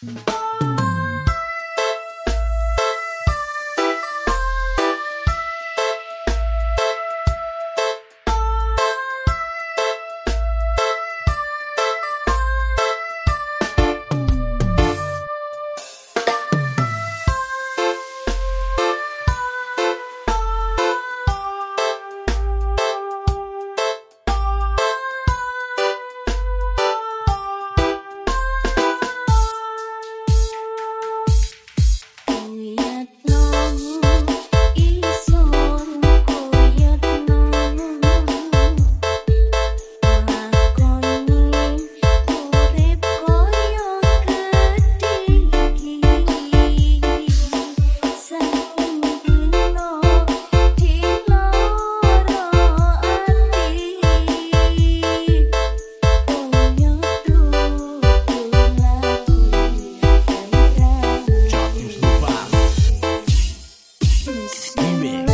Bye. Remix.